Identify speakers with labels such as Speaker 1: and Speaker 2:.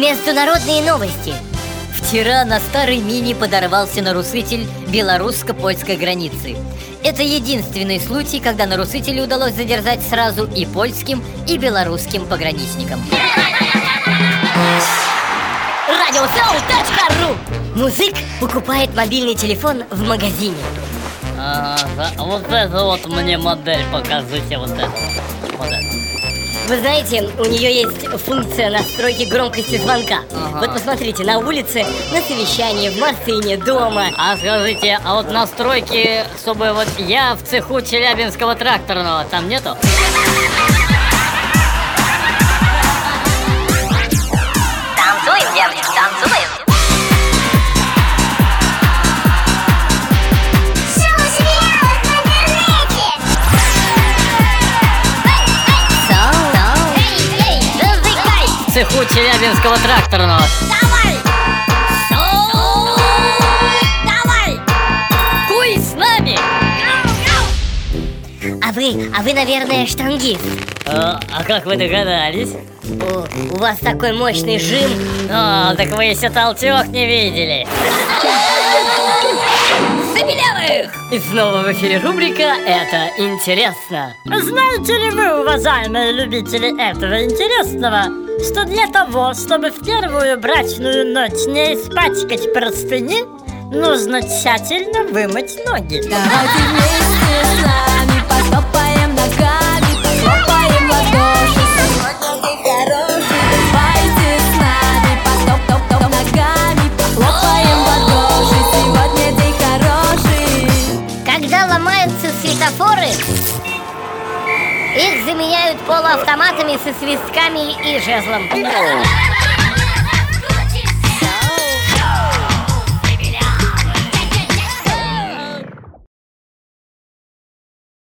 Speaker 1: Международные новости.
Speaker 2: Вчера на старый мини подорвался нарушитель белорусско-польской границы. Это единственный случай, когда нарушителя удалось задержать сразу и польским, и белорусским пограничникам.
Speaker 1: Радиосоу.ру Музык покупает мобильный телефон в магазине.
Speaker 3: А, вот это вот мне модель покажите, вот это. Вот это.
Speaker 1: Вы знаете, у нее есть функция настройки громкости звонка.
Speaker 3: Ага.
Speaker 1: Вот посмотрите, на улице, на совещании, в машине, дома.
Speaker 3: А скажите, а вот настройки, чтобы вот я в цеху Челябинского тракторного, там нету? Цеху Челябинского тракторного. Куй с нами!
Speaker 1: А вы, а вы, наверное, штангист.
Speaker 3: А, а как вы догадались?
Speaker 1: О, у вас такой мощный жим.
Speaker 3: А, так вы еще толчок не видели. И снова в эфире рубрика «Это интересно».
Speaker 4: Знаете ли вы, уважаемые любители этого интересного, что для того, чтобы в первую брачную ночь не испачкать простыни, нужно тщательно вымыть ноги.
Speaker 5: Давайте вместе с нами потопаем ногами, похлопаем ладоши. Сегодня день
Speaker 1: Когда ломаются светофоры, их заменяют полуавтоматами со свистками и жезлом.